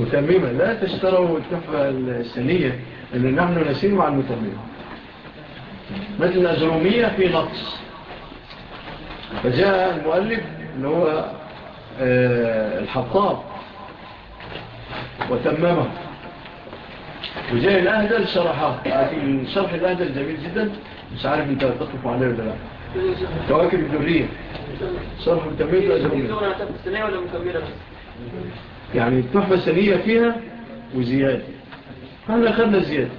متممة. لا تشتروا الكفة السنية لأن نحن نسير مع المتممة. مثل الأجرومية في نقص. فجاء المؤلف اللي هو آه، الحطاب وتممه. وجاء الأهدل شرحه شرح الأهدل جميل جدا. مش عارف أنت تطلق عليه ولا لا. كواكب الدورية شرح متممة الأجرومية يعني التحفة السنية فيها وزيادة. فهنا أخذنا زيادة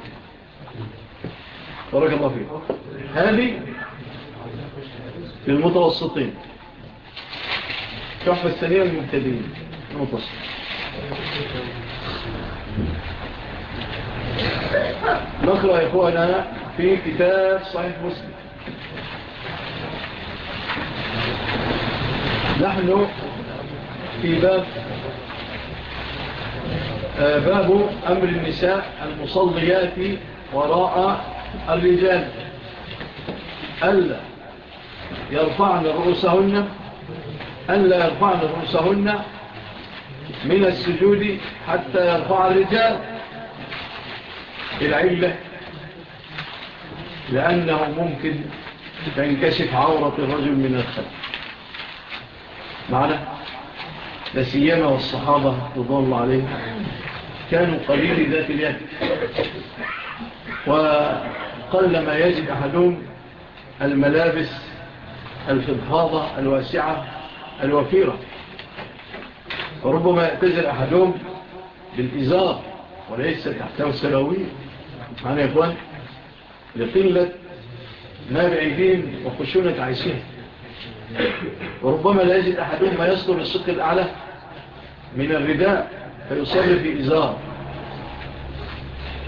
بارك الله فيه هذه للمتوسطين. التحفة السنية المبتدين المتوسط. نقرأ يا إخوانا في كتاب صحيح مسلم. نحن في باب آه، باب أمر النساء المصليات وراء الرجال. ألا يرفعن رؤوسهن ألا يرفعن رؤوسهن من السجود حتى يرفع الرجال العلة لأنه ممكن تنكشف عورة الرجل من الخلف. معنى؟ لا سيما والصحابة الله عليهم. كانوا قليل ذات اليد. وقل ما يجد أحدهم الملابس الفضفاضة الواسعة الوفيرة. وربما يأتزل أحدهم بالإزار وليس تحته السلوية معنا يا إخوان لقلة ما بعيدين وخشونة عيشين وربما لا يجد أحدهم ما يصدر للصدق الأعلى من الرداء فيصر في إزار.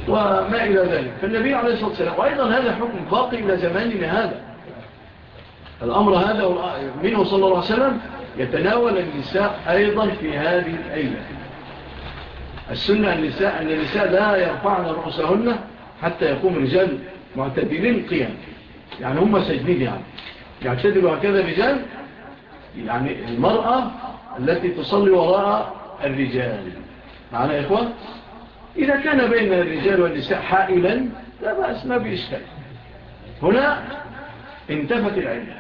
وما إلى ذلك. فالنبي عليه الصلاة والسلام وأيضا هذا حكم باقي إلى زماننا هذا. الأمر هذا منه صلى الله عليه وسلم يتناول النساء أيضا في هذه الأيام السنة النساء أن النساء لا يرفعن رؤسهن حتى يقوم رجال معتدلين قيام يعني هم سجنين يعني يعتدل هكذا الرجال يعني المرأة التي تصلي وراء الرجال معنا يا إخوة إذا كان بين الرجال والنساء حائلا لا بأس ما بإشكال هنا انتفت العلة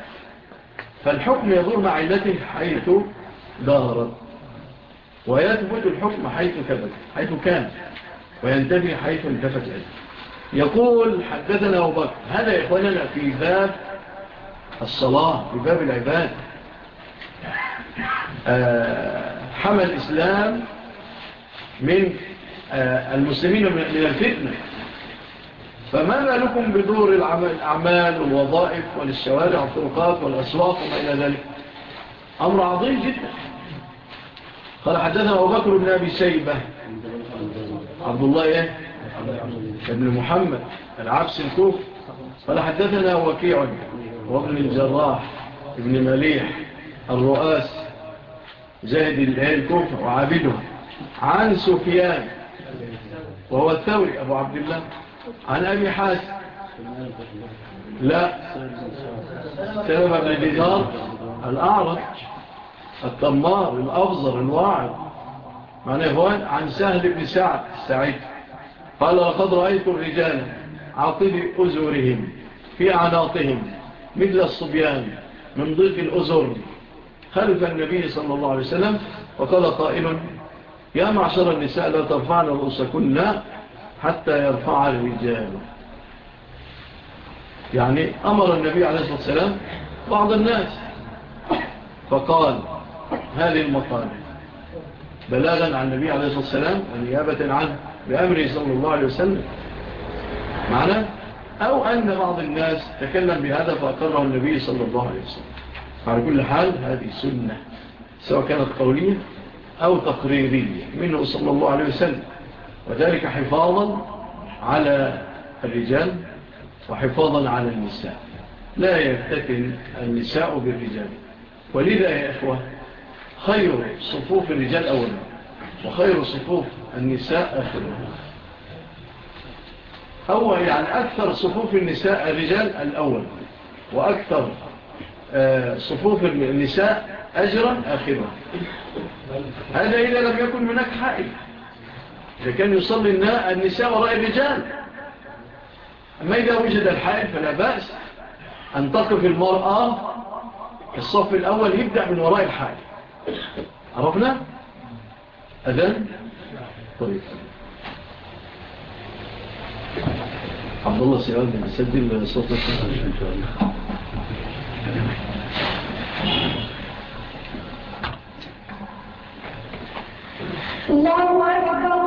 فالحكم يدور مع علته حيث دارت ويثبت الحكم حيث كبت حيث كان وينتفي حيث انتفت العلة يقول حدثنا أبو بكر هذا يا إخواننا في باب الصلاة في باب العباد. آه، حمى الإسلام من آه، المسلمين من الفتنة. فماذا لكم بدور الأعمال والوظائف والشوارع والطرقات والأسواق وما إلى ذلك؟ أمر عظيم جدا. قال حدثنا أبو بكر بن أبي سيبة. عبد الله إيه؟ ابن محمد العبس الكوف قال حدثنا وكيع. وابن الجراح ابن مليح الرؤاس زاهد الكفر وعابده عن سفيان وهو الثوري أبو عبد الله. عن أبي حاس لا. سبب ابن دينار الأعرج التمار الأفضل الواعد معنى إخوان عن سهل بن سعد السعيد. قال لقد رأيت الرجال عطل أزورهم في عناطهم مثل الصبيان من ضيق الأزر خلف النبي صلى الله عليه وسلم وقال قائلا يا معشر النساء لا ترفعن رؤوسكن حتى يرفع الرجال. يعني أمر النبي عليه الصلاة والسلام بعض الناس. فقال هذه المطالب. بلاغا عن النبي عليه الصلاة والسلام ونيابة عنه بأمره صلى الله عليه وسلم. معنا؟ أو أن بعض الناس تكلم بهذا فأقره النبي صلى الله عليه وسلم. على كل حال هذه سنة سواء كانت قولية أو تقريرية منه صلى الله عليه وسلم. وذلك حفاظا على الرجال وحفاظا على النساء. لا يفتكن النساء بالرجال. ولذا يا إخوة خير صفوف الرجال أولا وخير صفوف النساء آخرها هو يعني أكثر صفوف النساء الرجال الأول وأكثر آه، صفوف النساء أجرا آخرا. هذا إذا لم يكن هناك حائل. إذا كان يصلي النساء وراء الرجال. أما إذا وجد الحائل فلا بأس أن تقف المرأة الصف الأول يبدأ من وراء الحائل. عرفنا؟ أذن؟ طريقا عبد الله سيوان سجل صوتك ان شاء الله الله أكبر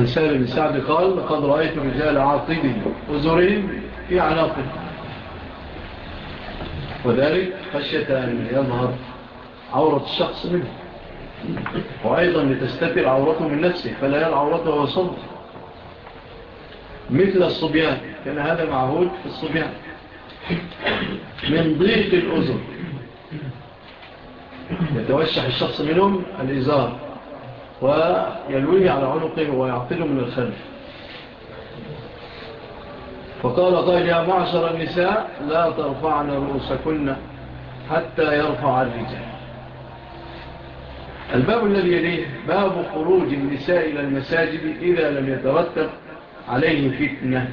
عن سهل بن سعد قال لقد رأيت رجال عاقبي أزرهم في عناقه وذلك خشية أن يظهر عورة الشخص منه. وأيضا لتستفر عورته من نفسه فلا يرى عورته وصمت مثل الصبيان كان هذا معهود في الصبيان. من ضيق الأذن. يتوشح الشخص منهم الإزار. ويلويه على عنقه ويعطله من الخلف. فقال قائل يا معشر النساء لا ترفعن رؤوسكن حتى يرفع الرجال. الباب الذي يليه باب خروج النساء إلى المساجد إذا لم يترتب عليه فتنة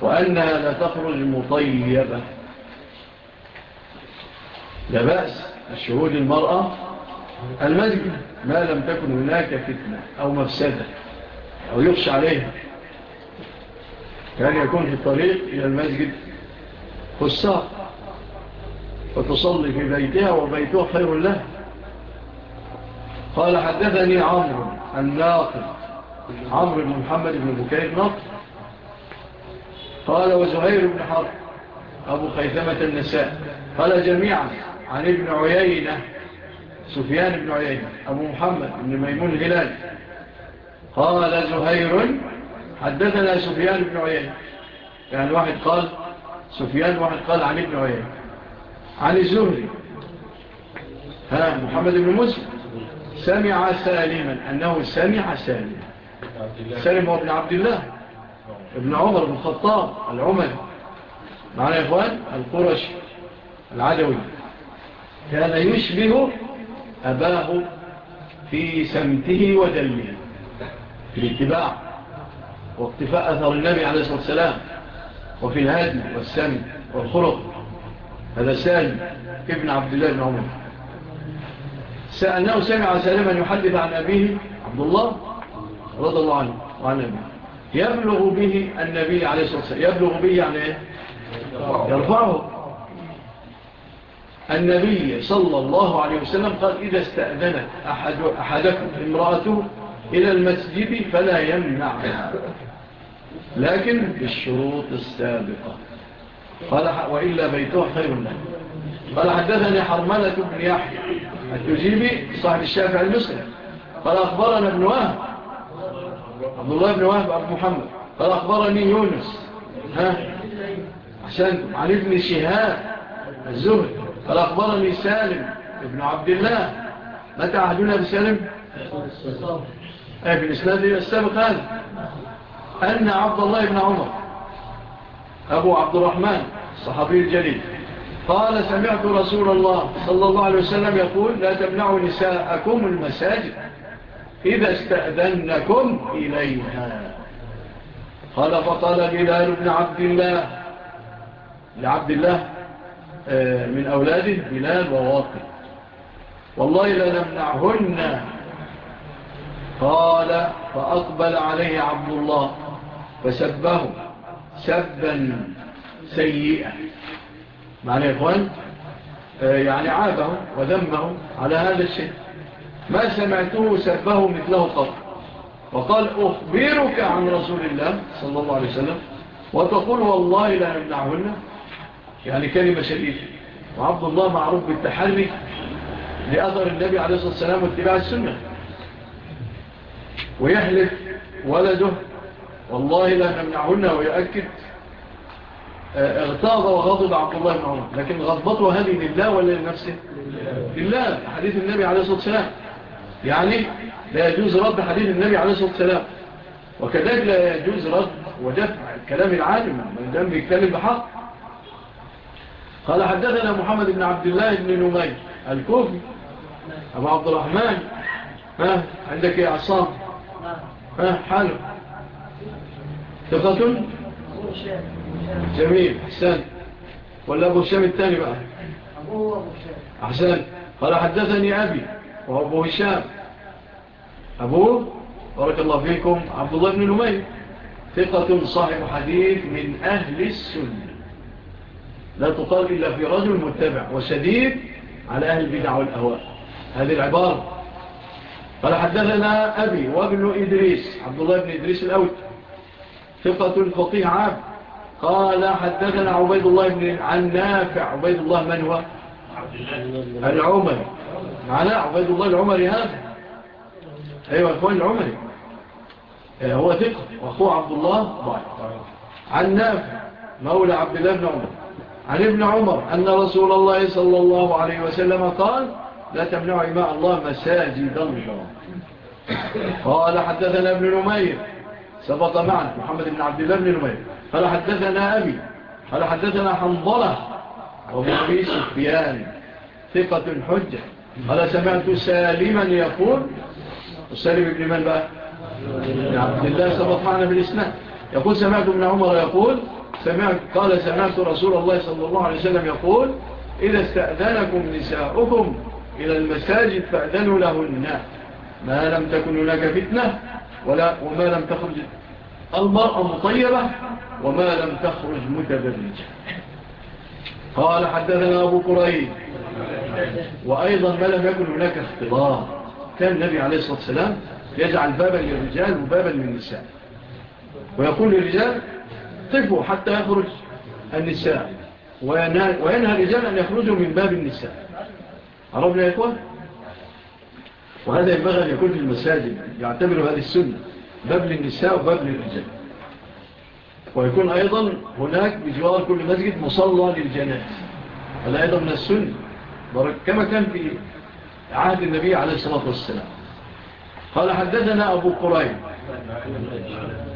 وأنها لا تخرج مطيبة. لا بأس الشهود المرأة المسجد ما لم تكن هناك فتنة أو مفسدة أو يخشى عليها. كان يكون في الطريق إلى المسجد خصاء وتصلي في بيتها وبيتها خير له. قال حدثني عمرو الناقل عمرو بن محمد بن بكير ناقل قال وزهير بن حرب أبو خيثمة النساء. قال جميعا عن ابن عيينة سفيان بن عيين أبو محمد بن ميمون الهلال. قال زهير حدثنا سفيان بن عيين يعني واحد قال سفيان واحد قال عن ابن عيين عن الزهري. ها محمد بن مسلم. سمع سالما أنه سمع سالما. سالم هو ابن عبد الله ابن عمر بن الخطاب العمل معنا يا إخوان القرش العدوي. كان يشبه أباه في سمته ودمه. في الاتباع واقتفاء أثر النبي عليه الصلاة والسلام وفي الهدم والسم والخلق. هذا سالم ابن عبد الله بن عمر. سألناه سمع سلما يحدث عن أبيه عبد الله رضى الله عنه وعن أبيه يبلغ به النبي عليه الصلاة والسلام يبلغ به يعني يرفعه. النبي صلى الله عليه وسلم قال إذا استأذنت أحد أحدكم امرأته إلى المسجد فلا يمنعها. لكن بالشروط السابقة. قال وإلا بيته خير له قال حدثني حرملة بن يحيى التجيبي صاحب الشافع المسلم. قال أخبرنا ابن وهب. عبد الله بن وهب عبد محمد. قال أخبرني يونس. ها؟ عشان عن ابن شهاب الزهد قال أخبرني سالم ابن عبد الله. متى عهدنا بسالم؟ أي في الإسلام السابق هذا. أن عبد الله بن عمر أبو عبد الرحمن الصحابي الجليل قال سمعت رسول الله صلى الله عليه وسلم يقول لا تمنعوا نساءكم المساجد إذا استأذنكم إليها. قال فقال بلال بن عبد الله. لعبد الله؟ آه، من أولاده بلال وواقع والله لا نمنعهن قال فأقبل عليه عبد الله فسبه سبا سيئا. معنى إيه يا إخوان؟ آه، يعني عابه وذنبه على هذا الشيء. ما سمعته سبه مثله قط. وقال أخبرك عن رسول الله صلى الله عليه وسلم وتقول والله لا يعني كلمة شديدة. وعبد الله معروف بالتحري لأثر النبي عليه الصلاة والسلام واتباع السنة. ويحلف ولده والله لا نمنعهن ويؤكد آه، اغتاظ وغضب عبد الله بن عمر. لكن غضبته هذه لله ولا لنفسه؟ لله. حديث النبي عليه الصلاة والسلام. يعني لا يجوز رد حديث النبي عليه الصلاة والسلام. وكذلك لا يجوز رد ودفع الكلام العالم من دم يتكلم بحق. قال حدثنا محمد بن عبد الله بن نمي الكوفي. أبو عبد الرحمن. ها عندك يا عصام. ها حاله. ثقة؟ جميل حسان ولا أبو هشام الثاني بقى؟ أحسن. هشام قال حدثني أبي وأبو هشام. أبوه بارك الله فيكم عبد الله بن نمي ثقة صاحب حديث من أهل السنة. لا تقال إلا في رجل متبع وشديد على أهل البدع والأهواء. هذه العبارة. قال حدثنا أبي وابن إدريس عبد الله بن إدريس الأوت ثقة الفقيه عام. قال حدثنا عبيد الله بن عن نافع عبيد الله من هو؟ العمري معنا عبيد الله العمري هذا. أيها أخوان العمري. آه، هو ثقة. وأخوه عبد الله ضعيف عن نافع مولى عبد الله بن عمر. عن ابن عمر أن رسول الله صلى الله عليه وسلم قال لا تمنعوا إماء الله مساجد الله قال حدثنا ابن نمير. سبق معنا محمد بن عبد الله بن نمير. قال حدثنا أبي. قال حدثنا حنظلة وابن سفيان. ثقة حجة. قال سمعت سالما يقول. السالم بن من بقى؟ عبد الله. سبق معنا بالإسناء يقول سمعت ابن عمر يقول سمعت قال سمعت رسول الله صلى الله عليه وسلم يقول إذا استأذنكم نساؤكم إلى المساجد فأذنوا لهن. ما لم تكن هناك فتنة ولا وما لم تخرج المرأة مطيبة وما لم تخرج متبرجة قال حدثنا أبو قريب. وأيضا ما لم يكن هناك اختبار. كان النبي عليه الصلاة والسلام يجعل بابا للرجال وبابا للنساء. ويقول للرجال طفوا حتى يخرج النساء. وينهى الرجال أن يخرجوا من باب النساء. عربنا يا إخوة؟ وهذا ينبغى أن يكون في المساجد. يعتبروا هذه السنة باب للنساء وباب للرجال. ويكون أيضا هناك بجوار كل مسجد مصلى للجنات هذا أيضا من السنة. كما كان في عهد النبي عليه الصلاة والسلام. قال حددنا أبو قريب.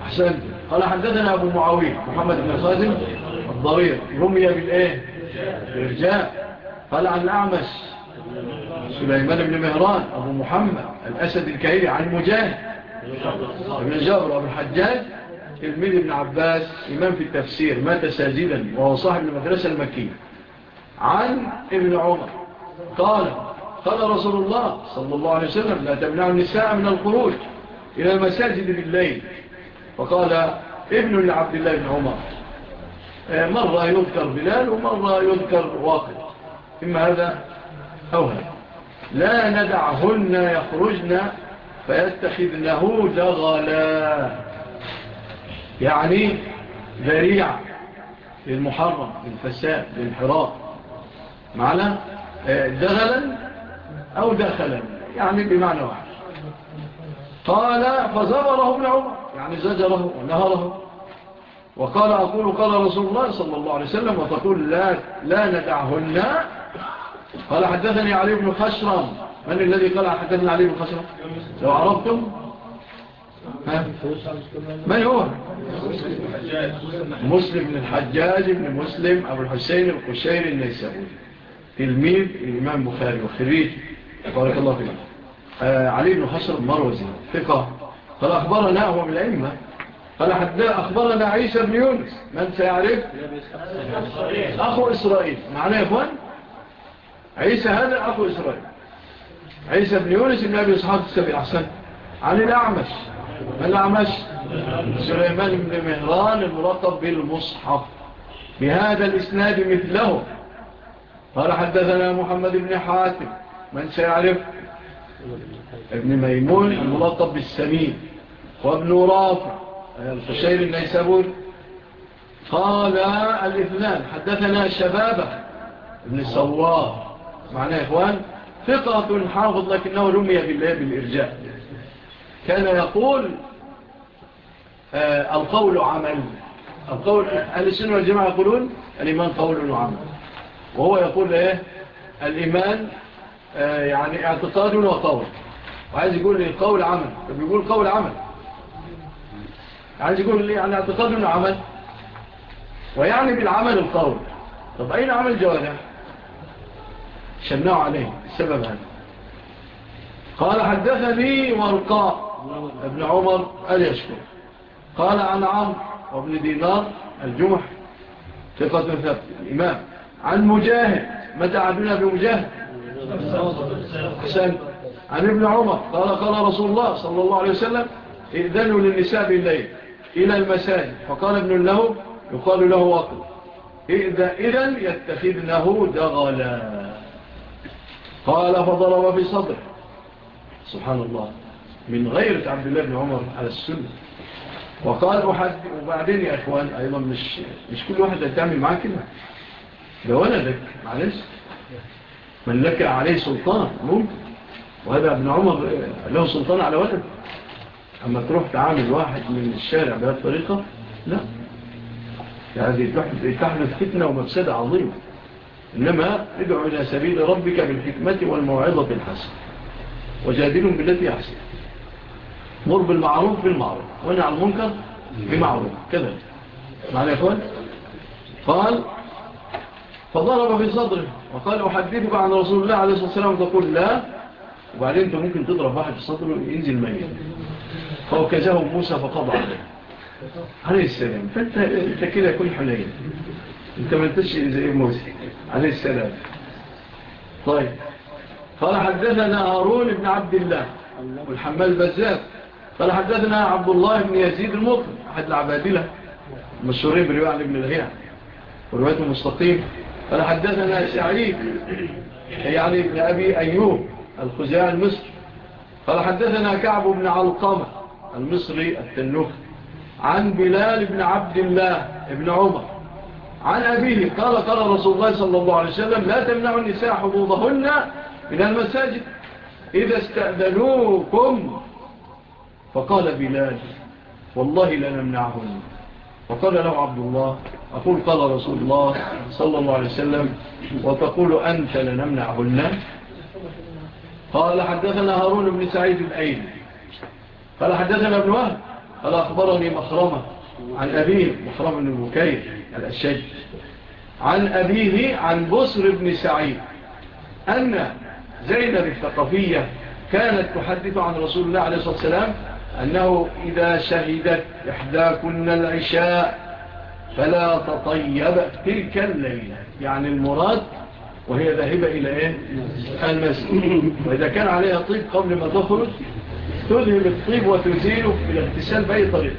أحسنت قال حدثنا أبو معاوية محمد بن صازم الضرير رمي بالإيه؟ الإرجاء قال عن الأعمش سليمان بن مهران أبو محمد الأسد الكهيري عن مجاهد ابن جابر أبو الحجاج الميل بن عباس إمام في التفسير مات ساجدا وهو صاحب المدرسة المكية. عن ابن عمر قال قال رسول الله صلى الله عليه وسلم لا تمنع النساء من الخروج إلى المساجد بالليل. وقال ابن لعبد الله بن عمر آه، مرة يذكر بلال ومرة يذكر واقف إما هذا أو هذا. لا ندعهن يخرجن فيتخذنه جغلا. يعني ذريع للمحرم للفساد للحراب معنا آه، دغلا أو دخلا. يعني بمعنى واحد. قال فزمره ابن عمر. يعني زجره ونهره. وقال أقول قال رسول الله صلى الله عليه وسلم وتقول لا, لا ندعهن. قال حدثني علي بن خشرم. من الذي قال حدثني علي بن خشرم؟ لو عرفتم. من هو؟ مسلم بن الحجاج بن مسلم أبو الحسين القشير النيسابوري. تلميذ الإمام بخاري وخريج. بارك الله فيكم آه، علي بن حصر المروزي ثقة. قال أخبرنا هو من الأئمة. قال حتى أخبرنا عيسى بن يونس. من سيعرف؟ أخو إسرائيل. معنا يا أخوان؟ عيسى هذا أخو إسرائيل. عيسى بن يونس بن أبي إسحاق السبيع أحسن. عن الأعمش. من الأعمش؟ سليمان بن مهران الملقب بالمصحف. بهذا الإسناد مثله. قال حدثنا محمد بن حاتم. من سيعرف؟ ابن ميمون الملقب بالسمين وابن رافع الخشير النيسابون قال الإثنان حدثنا شبابة ابن صوار معنا يا إخوان؟ ثقة حافظ لكنه رمي بالله بالإرجاء. كان يقول آه، القول عمل. القول أهل السنة والجماعة يقولون الإيمان قول وعمل. وهو يقول إيه؟ الإيمان آه، يعني اعتصاد وقول وعايز يقول قول عمل. طب يقول قول عمل. عايز يقول لي يعني اعتصاد وعمل ويعني بالعمل القول. طب أين عمل الجوارح شنعوا عليه السبب هذا. قال حدثني ورقاء ابن عمر قال يشكر قال عن عمر وابن دينار الجمح ثقة ثبت. الإمام. عن مجاهد متى عدنا بمجاهد حسن عن ابن عمر قال قال رسول الله صلى الله عليه وسلم ائذنوا للنساء بالليل إلى المساجد. فقال ابن له يقال له واقل إذا إذن يتخذ له دغلا. قال فضرب في صدر سبحان الله من غيرة عبد الله بن عمر على السنة. وقال أحد وبعدين يا إخوان أيضا مش, مش كل واحد يتعمل معاه كده. ده ولدك معلش. من لك عليه سلطان ممكن. وهذا ابن عمر آه، له سلطان على ولد أما تروح تعامل واحد من الشارع بهذه الطريقة لا. يعني هذه تحدث فتنة ومفسدة عظيمة. إنما ادعو إلى سبيل ربك بالحكمة والموعظة الحسن وجادلهم بالتي أحسن. مر بالمعروف بالمعروف. وانع المنكر بمعروف. كذلك. معنى يا أخوان؟ قال فضرب في صدره. وقال أحدثك عن رسول الله عليه الصلاة والسلام تقول لا. وبعدين أنت ممكن تضرب واحد في صدره ينزل ميت فوكزه موسى فقضى عليه. عليه السلام. فأنت أنت كده كل حنين. أنت ما أنتش زي موسى. عليه السلام. طيب. قال حدثنا هارون بن عبد الله والحمال بزاف قال حدثنا عبد الله بن يزيد المطر. أحد العبادلة. المشهورين برواء عن ابن الهيع ورواية المستقيم فلحدثنا سعيد شعيب يعني ابن أبي أيوب الخزاء المصري. قال حدثنا كعب بن علقمة المصري التنوخ عن بلال بن عبد الله بن عمر. عن أبيه قال قال رسول الله صلى الله عليه وسلم لا تمنعوا النساء حبوضهن من المساجد. إذا استأذنوكم فقال بلال والله لنمنعهن وقال له عبد الله أقول قال رسول الله صلى الله عليه وسلم وتقول أنت لنمنعهن؟ قال حدثنا هارون بن سعيد الأين قال حدثنا ابن وهب قال أخبرني مخرمة عن أبيه مخرمة بن المكير الأشج. عن أبيه عن بصر بن سعيد أن زينب الثقفية كانت تحدث عن رسول الله عليه الصلاة والسلام أنه إذا شهدت إحداكن العشاء فلا تطيب تلك الليلة. يعني المراد وهي ذهب إلى إيه؟ المسجد. وإذا كان عليها طيب قبل ما تخرج تذهب الطيب وتزيله بالاغتسال بأي طريقة.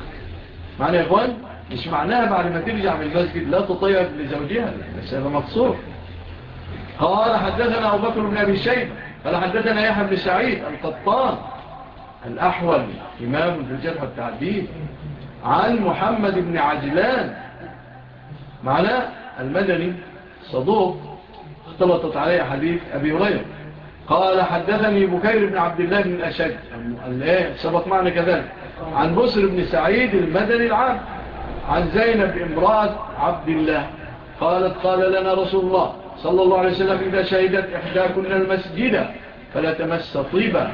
معنى يا إخوان مش معناها بعد ما ترجع من المسجد لا تطيب لزوجها بس هذا مقصور. قال حدثنا أبو بكر بن أبي الشيب قال حدثنا يحيى بن سعيد القطان الأحول إمام في الجرح والتعديل. عن محمد بن عجلان. معناه المدني صدوق. اختلطت عليه حديث أبي هريرة. قال حدثني بكير بن عبد الله بن أشد سبق معنا كذلك. عن بسر بن سعيد المدني العام. عن زينب إمراض عبد الله. قالت قال لنا رسول الله صلى الله عليه وسلم إذا شهدت إحداكنا المسجدة فلا تمس طيبا.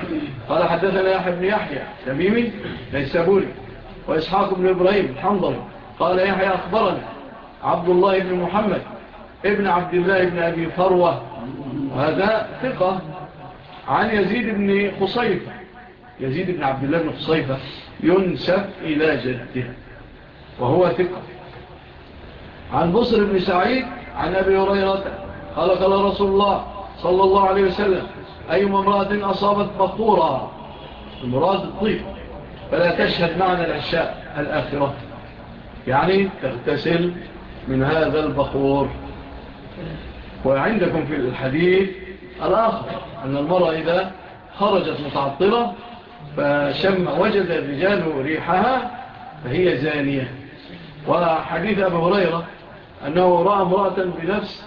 قال حدثنا يحيى بن يحيى تميمي بولي. وإسحاق بن إبراهيم الحنظر قال يحيى أخبرنا عبد الله بن محمد ابن عبد الله بن أبي فروة وهذا ثقة عن يزيد بن خصيفة. يزيد بن عبد الله بن خصيفة ينسب إلى جده وهو ثقة. عن بصر بن سعيد عن أبي هريرة قال قال رسول الله صلى الله عليه وسلم أي امرأة أصابت بطورة المراد الطيب. فلا تشهد معنى العشاء الآخرة. يعني تغتسل من هذا البخور. وعندكم في الحديث الآخر أن المرأة إذا خرجت متعطرة فشم وجد الرجال ريحها فهي زانية. وحديث أبو هريرة أنه رأى امرأة بنفس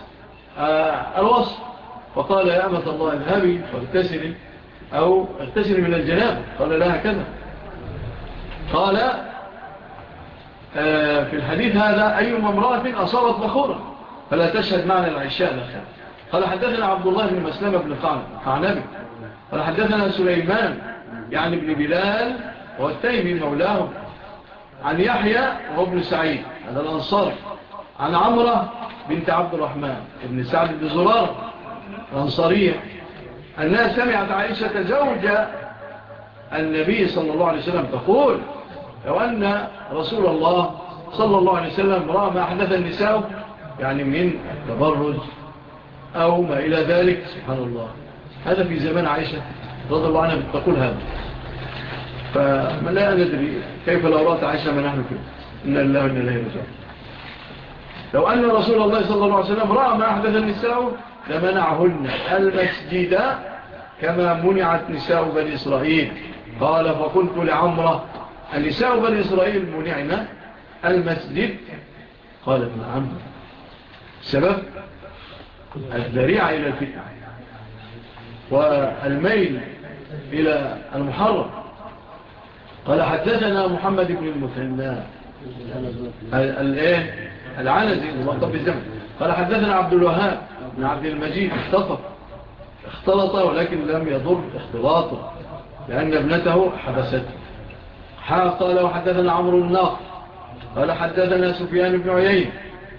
آه، الوصف فقال يا أمة الله اذهبي فاغتسلي أو اغتسلي من الجناب قال لها كذا. قال آه، في الحديث هذا أي ممرأة أصابت بخورة فلا تشهد معنا العشاء الأخير قال حدثنا عبد الله بن مسلم بن قعنبي قال حدثنا سليمان يعني بن بلال والتيمي مولاهم عن يحيى وابن سعيد هذا الأنصار عن عمرة بنت عبد الرحمن ابن سعد بن زرارة عن صريح أنها سمعت عائشة زوجة النبي صلى الله عليه وسلم تقول لو أن رسول الله صلى الله عليه وسلم رأى ما أحدث النساء يعني من تبرج أو ما إلى ذلك سبحان الله. هذا في زمان عائشة رضا الله عنها تقول هذا. فلا ندري كيف لو رأت عائشة ما نحن فيه. إن الله إن الله يرجع لو أن رسول الله صلى الله عليه وسلم رأى ما أحدث النساء لمنعهن المسجد كما منعت نساء بني إسرائيل. قال فقلت لعمرة النساء بني إسرائيل منعنا المسجد؟ قال ابن عمرو. سبب؟ الذريعة إلى الفتح والميل إلى المحرم. قال حدثنا محمد بن المثنى. إيه؟ العنزي. قال حدثنا عبد الوهاب. بن عبد المجيد اختطف. اختلط ولكن لم يضر اختلاطه لأن ابنته حبسته. حا قال وحدثنا عمر الناق قال حدثنا سفيان بن عيين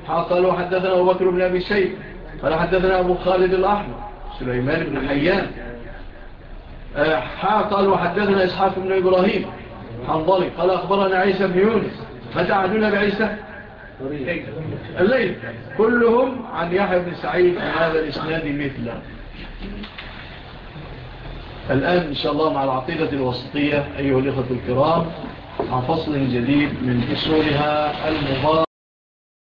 حا قال وحدثنا أبو بكر بن أبي سيد قال حدثنا أبو خالد الأحمر سليمان بن حيان. آه، حا قال وحدثنا إسحاف بن إبراهيم. حنظلي. قال أخبرنا عيسى بن يونس. فتعدون بعيسى؟ الليل. كلهم عن يحيى بن سعيد هذا الإسناد مثله. الآن إن شاء الله مع العقيدة الوسطية أيها الإخوة الكرام مع فصل جديد من أصولها المبارك